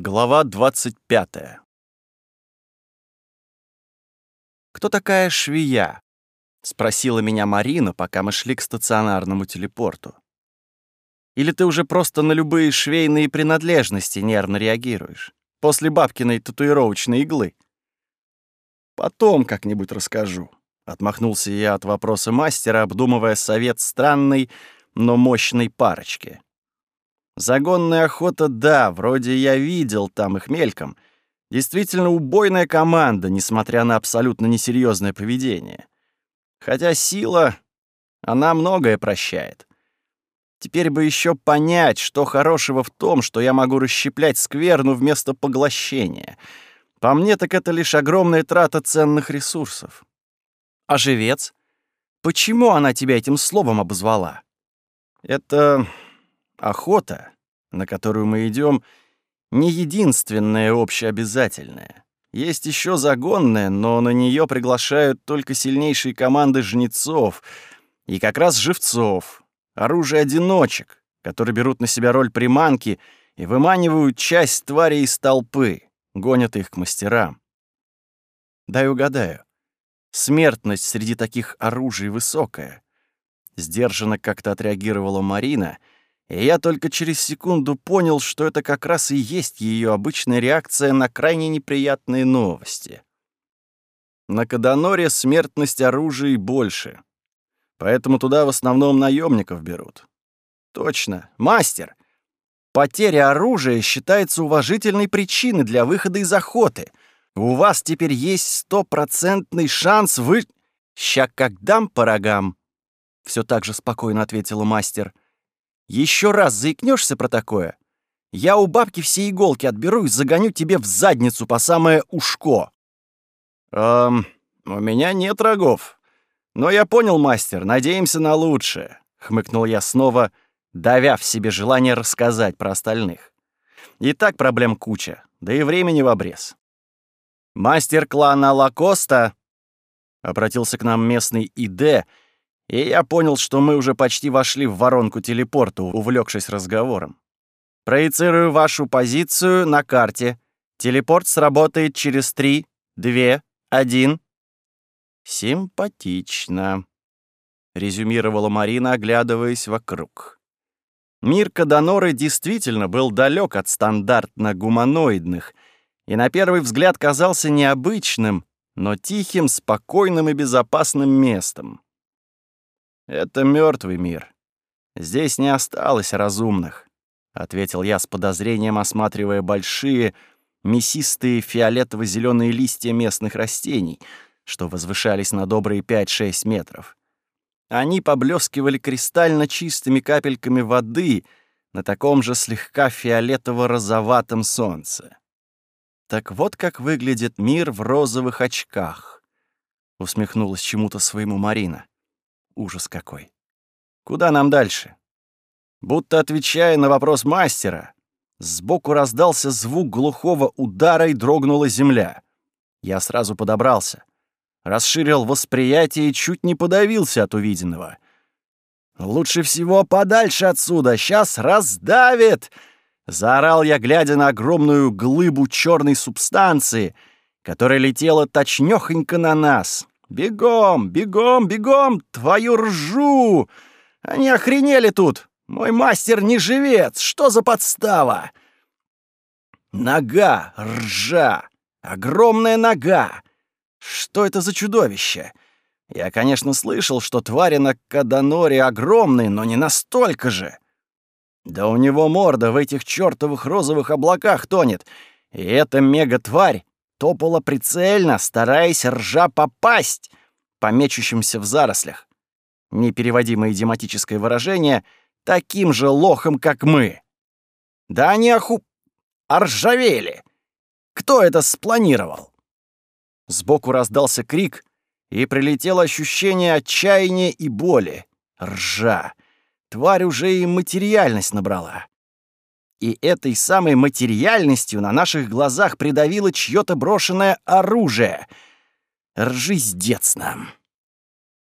Глава 25. «Кто такая швея?» — спросила меня Марина, пока мы шли к стационарному телепорту. «Или ты уже просто на любые швейные принадлежности нервно реагируешь? После бабкиной татуировочной иглы?» «Потом как-нибудь расскажу», — отмахнулся я от вопроса мастера, обдумывая совет странной, но мощной парочки. Загонная охота, да, вроде я видел там их мельком. Действительно убойная команда, несмотря на абсолютно несерьезное поведение. Хотя сила, она многое прощает. Теперь бы еще понять, что хорошего в том, что я могу расщеплять скверну вместо поглощения. По мне, так это лишь огромная трата ценных ресурсов. А живец? Почему она тебя этим словом обозвала? Это Охота, на которую мы идем, не единственная общеобязательная. Есть еще загонная, но на нее приглашают только сильнейшие команды жнецов и как раз живцов, оружие-одиночек, которые берут на себя роль приманки и выманивают часть тварей из толпы, гонят их к мастерам. Дай угадаю. Смертность среди таких оружий высокая. Сдержанно как-то отреагировала Марина — и я только через секунду понял, что это как раз и есть ее обычная реакция на крайне неприятные новости. На Каданоре смертность оружия больше, поэтому туда в основном наемников берут. Точно, мастер. Потеря оружия считается уважительной причиной для выхода из охоты. У вас теперь есть стопроцентный шанс вы... «Ща как дам по рогам», — все так же спокойно ответила мастер — еще раз заикнешься про такое, я у бабки все иголки отберу и загоню тебе в задницу по самое ушко. Эм, у меня нет рогов. Но я понял, мастер, надеемся на лучшее, хмыкнул я снова, давя в себе желание рассказать про остальных. И так проблем куча, да и времени в обрез. Мастер клана Лакоста обратился к нам местный ИД, и я понял, что мы уже почти вошли в воронку телепорта, увлекшись разговором. Проецирую вашу позицию на карте. Телепорт сработает через три, две, один. Симпатично, резюмировала Марина, оглядываясь вокруг. Мир Каданоры действительно был далек от стандартно гуманоидных и на первый взгляд казался необычным, но тихим, спокойным и безопасным местом. Это мертвый мир. Здесь не осталось разумных, ответил я с подозрением, осматривая большие, мясистые фиолетово-зеленые листья местных растений, что возвышались на добрые 5-6 метров. Они поблескивали кристально чистыми капельками воды на таком же слегка фиолетово-розоватом солнце. Так вот как выглядит мир в розовых очках, усмехнулась чему-то своему Марина. Ужас какой. Куда нам дальше? Будто отвечая на вопрос мастера, сбоку раздался звук глухого удара и дрогнула земля. Я сразу подобрался. Расширил восприятие и чуть не подавился от увиденного. «Лучше всего подальше отсюда! Сейчас раздавит!» Заорал я, глядя на огромную глыбу черной субстанции, которая летела точнёхонько на нас. «Бегом, бегом, бегом! Твою ржу! Они охренели тут! Мой мастер не живец! Что за подстава?» Нога, ржа, огромная нога. Что это за чудовище? Я, конечно, слышал, что твари на Каданоре огромные, но не настолько же. Да у него морда в этих чертовых розовых облаках тонет, и эта мега-тварь топала прицельно, стараясь ржа попасть по мечущимся в зарослях. Непереводимое идиоматическое выражение таким же лохом, как мы. Да они оху... оржавели. Кто это спланировал? Сбоку раздался крик, и прилетело ощущение отчаяния и боли. Ржа. Тварь уже и материальность набрала. И этой самой материальностью на наших глазах придавило чьё-то брошенное оружие. Ржиздец нам.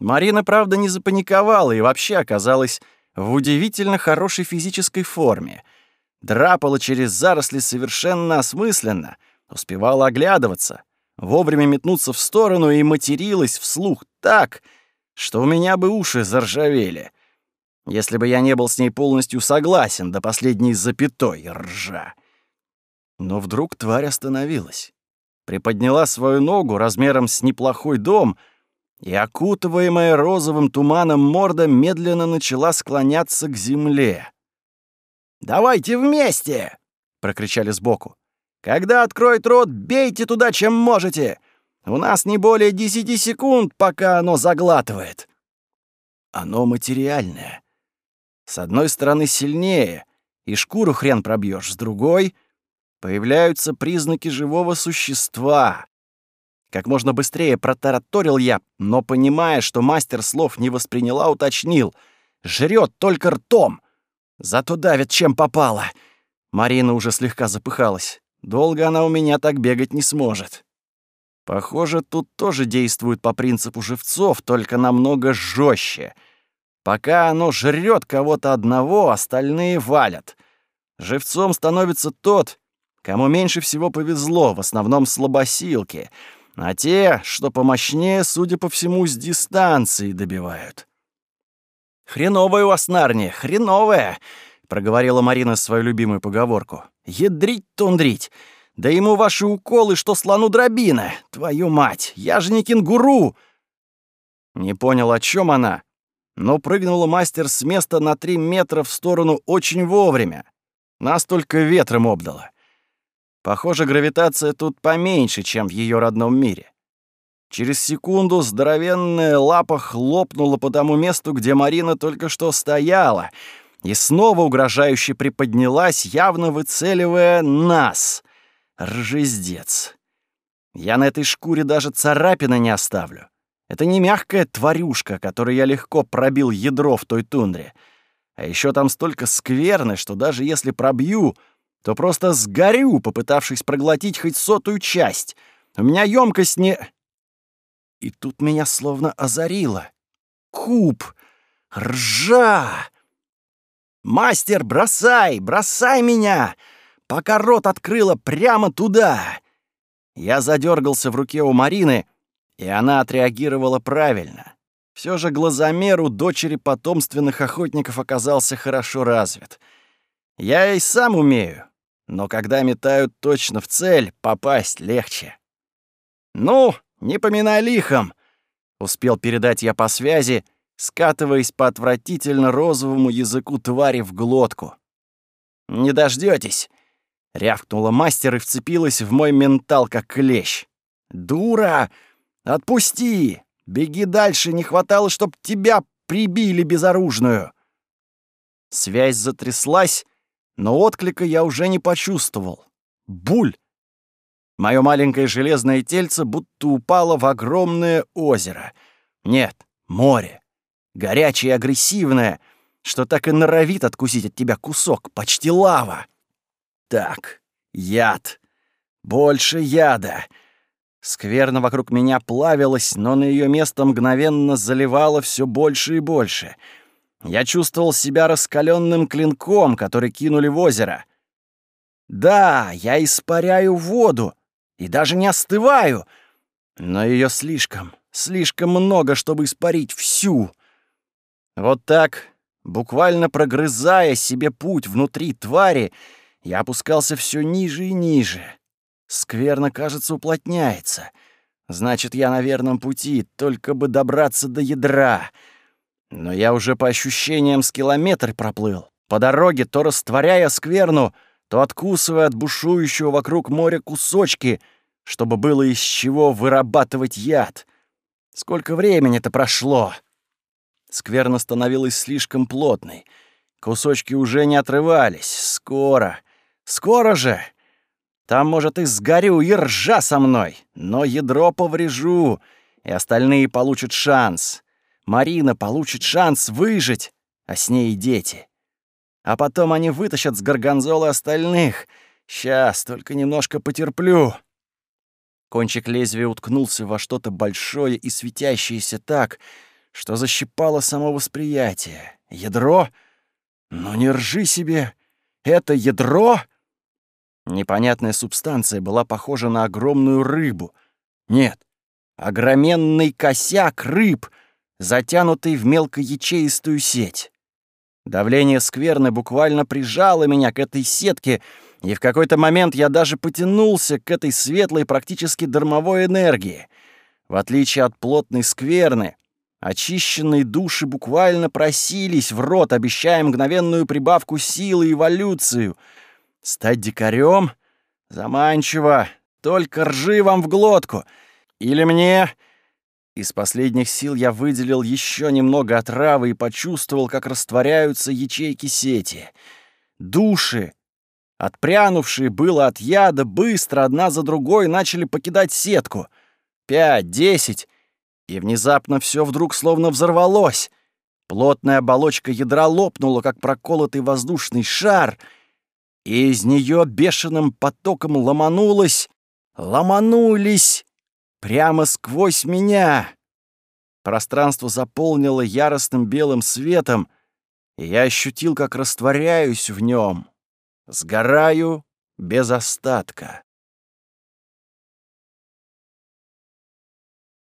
Марина, правда, не запаниковала и вообще оказалась в удивительно хорошей физической форме. драпала через заросли совершенно осмысленно, успевала оглядываться, вовремя метнуться в сторону и материлась вслух так, что у меня бы уши заржавели, если бы я не был с ней полностью согласен до последней запятой ржа. Но вдруг тварь остановилась, приподняла свою ногу размером с неплохой дом и, окутываемая розовым туманом морда, медленно начала склоняться к земле. «Давайте вместе!» — прокричали сбоку. «Когда откроет рот, бейте туда, чем можете! У нас не более десяти секунд, пока оно заглатывает!» Оно материальное. С одной стороны сильнее, и шкуру хрен пробьешь, с другой — появляются признаки живого существа. Как можно быстрее протараторил я, но, понимая, что мастер слов не восприняла, уточнил. «Жрет только ртом!» Зато давит чем попало. Марина уже слегка запыхалась. Долго она у меня так бегать не сможет. Похоже, тут тоже действует по принципу живцов, только намного жестче. Пока оно жрет кого-то одного, остальные валят. Живцом становится тот, кому меньше всего повезло, в основном слабосилки, а те, что помощнее, судя по всему, с дистанции добивают. «Хреновая у вас нарния, хреновая!» — проговорила Марина свою любимую поговорку. «Ядрить тундрить! Да ему ваши уколы, что слону дробина! Твою мать! Я же не кенгуру!» Не понял, о чем она, но прыгнула мастер с места на три метра в сторону очень вовремя. Нас только ветром обдало. Похоже, гравитация тут поменьше, чем в ее родном мире. Через секунду здоровенная лапа хлопнула по тому месту, где Марина только что стояла, и снова угрожающе приподнялась, явно выцеливая нас. Ржездец. Я на этой шкуре даже царапины не оставлю. Это не мягкая тварюшка, которой я легко пробил ядро в той тундре. А еще там столько скверны, что даже если пробью, то просто сгорю, попытавшись проглотить хоть сотую часть. У меня емкость не... И тут меня словно озарило. Куб! Ржа! «Мастер, бросай! Бросай меня! Пока рот открыла прямо туда!» Я задергался в руке у Марины, и она отреагировала правильно. Все же глазомер у дочери потомственных охотников оказался хорошо развит. Я и сам умею, но когда метают точно в цель, попасть легче. «Ну, «Не поминай лихом!» — успел передать я по связи, скатываясь по отвратительно розовому языку твари в глотку. «Не дождётесь!» — рявкнула мастер и вцепилась в мой ментал, как клещ. «Дура! Отпусти! Беги дальше, не хватало, чтоб тебя прибили безоружную!» Связь затряслась, но отклика я уже не почувствовал. Буль! Моё маленькое железное тельце будто упало в огромное озеро. Нет, море. Горячее и агрессивное, что так и норовит откусить от тебя кусок, почти лава. Так, яд. Больше яда. Скверно вокруг меня плавилась, но на ее место мгновенно заливало все больше и больше. Я чувствовал себя раскаленным клинком, который кинули в озеро. Да, я испаряю воду, и даже не остываю. Но ее слишком, слишком много, чтобы испарить всю. Вот так, буквально прогрызая себе путь внутри твари, я опускался все ниже и ниже. Скверно, кажется, уплотняется. Значит, я на верном пути, только бы добраться до ядра. Но я уже по ощущениям с километр проплыл. По дороге, то растворяя скверну, то откусывая от бушующего вокруг моря кусочки, чтобы было из чего вырабатывать яд. Сколько времени-то прошло? Скверно становилась слишком плотной. Кусочки уже не отрывались. Скоро. Скоро же! Там, может, и сгорю, и ржа со мной. Но ядро поврежу, и остальные получат шанс. Марина получит шанс выжить, а с ней и дети. А потом они вытащат с горгонзолы остальных. Сейчас, только немножко потерплю. Кончик лезвия уткнулся во что-то большое и светящееся так, что защипало само восприятие. Ядро? Ну не ржи себе. это ядро? Непонятная субстанция была похожа на огромную рыбу. Нет, огроменный косяк рыб, затянутый в мелкоячеистую сеть. Давление скверны буквально прижало меня к этой сетке, и в какой-то момент я даже потянулся к этой светлой, практически дармовой энергии. В отличие от плотной скверны, очищенные души буквально просились в рот, обещая мгновенную прибавку силы и эволюцию. Стать дикарем? Заманчиво. Только ржи вам в глотку. Или мне... Из последних сил я выделил еще немного отравы и почувствовал, как растворяются ячейки сети. Души, отпрянувшие было от яда, быстро одна за другой начали покидать сетку. Пять, десять, и внезапно все вдруг словно взорвалось. Плотная оболочка ядра лопнула, как проколотый воздушный шар, и из нее бешеным потоком ломанулось, ломанулись Прямо сквозь меня! Пространство заполнило яростным белым светом, и я ощутил, как растворяюсь в нем, сгораю без остатка.